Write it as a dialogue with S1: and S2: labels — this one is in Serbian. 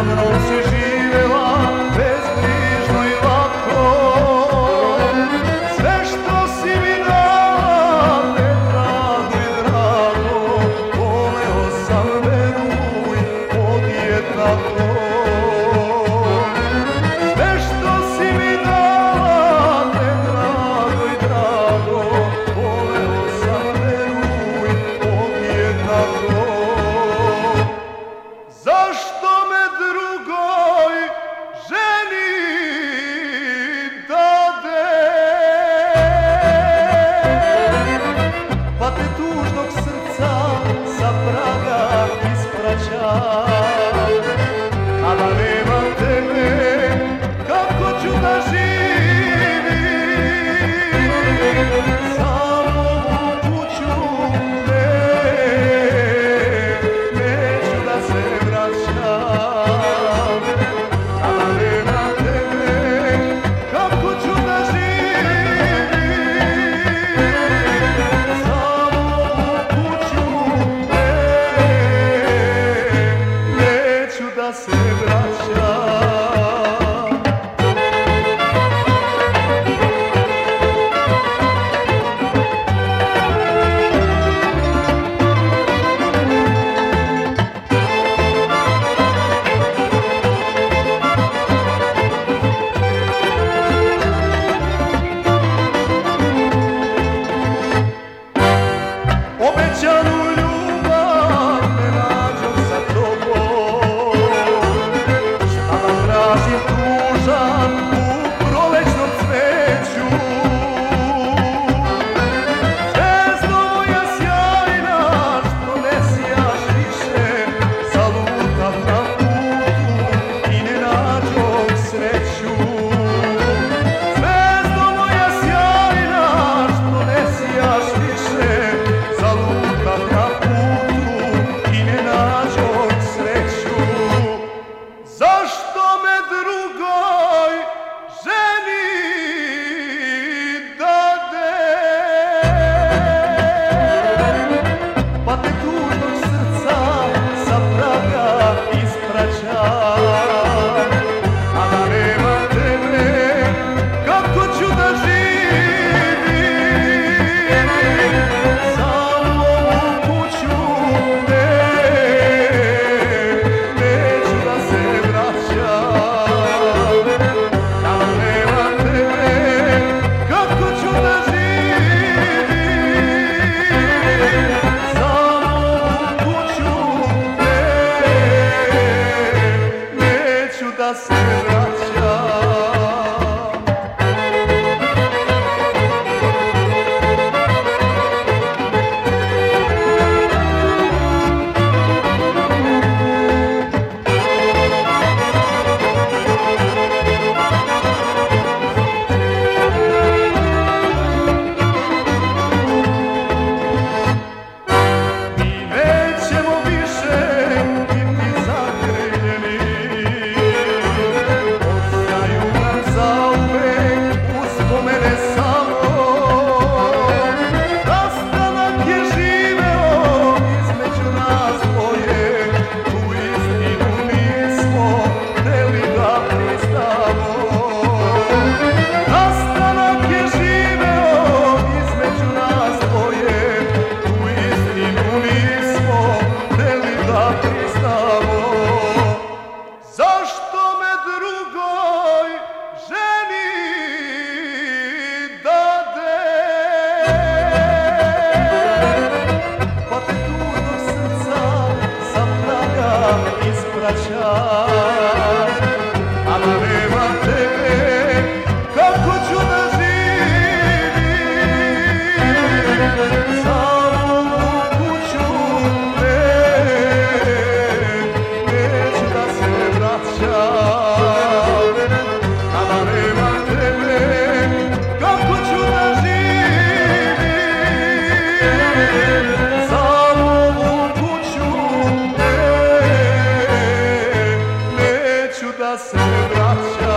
S1: ispraća, a da nema te serce bracia